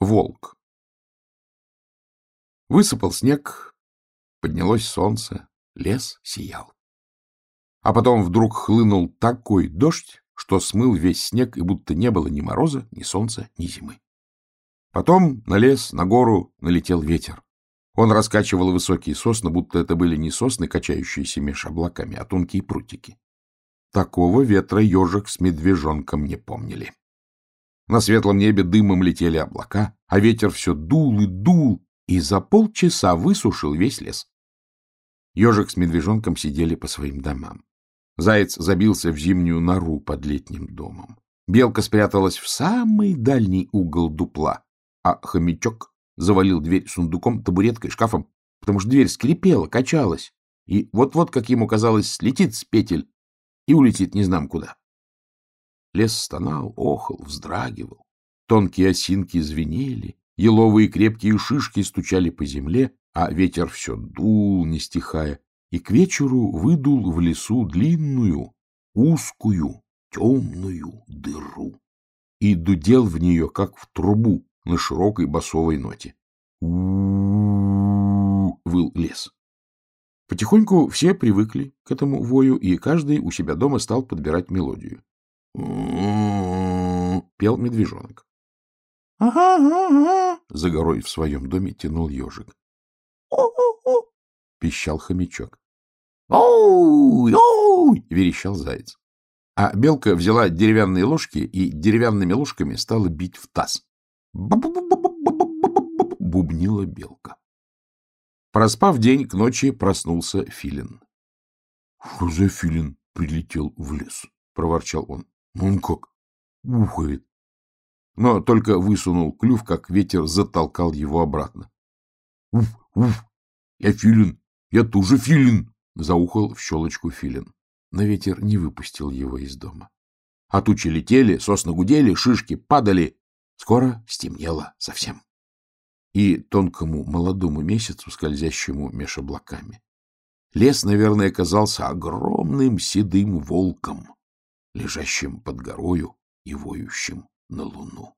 Волк. Высыпал снег, поднялось солнце, лес сиял. А потом вдруг хлынул такой дождь, что смыл весь снег, и будто не было ни мороза, ни солнца, ни зимы. Потом на лес, на гору налетел ветер. Он раскачивал высокие сосны, будто это были не сосны, качающиеся меж облаками, а тонкие прутики. Такого ветра ежик с медвежонком не помнили. На светлом небе дымом летели облака, а ветер все дул и дул, и за полчаса высушил весь лес. Ежик с медвежонком сидели по своим домам. Заяц забился в зимнюю нору под летним домом. Белка спряталась в самый дальний угол дупла, а хомячок завалил дверь сундуком, табуреткой, шкафом, потому что дверь скрипела, качалась, и вот-вот, как ему казалось, слетит с петель и улетит не знам куда. Лес стонал, охал, вздрагивал. Тонкие осинки звенели, еловые крепкие шишки стучали по земле, а ветер все дул, не стихая, и к вечеру выдул в лесу длинную, узкую, темную дыру и дудел в нее, как в трубу на широкой басовой ноте. у выл лес. Потихоньку все привыкли к этому вою, и каждый у себя дома стал подбирать мелодию. Пел медвежонок. За горой в своем доме тянул ежик. Пищал хомячок. «Оу! верещал заяц. А белка взяла деревянные ложки и деревянными ложками стала бить в таз. бубнила белка. Проспав день, к ночи проснулся филин. — Что за филин прилетел в лес? — проворчал он. Ну, он как? Ухает. Но только высунул клюв, как ветер затолкал его обратно. — Уф, уф, я филин, я тоже филин! — заухал в щелочку филин. Но ветер не выпустил его из дома. А тучи летели, сосны гудели, шишки падали. Скоро стемнело совсем. И тонкому молодому месяцу, скользящему меж облаками. Лес, наверное, казался огромным седым волком, лежащим под горою и воющим на луну.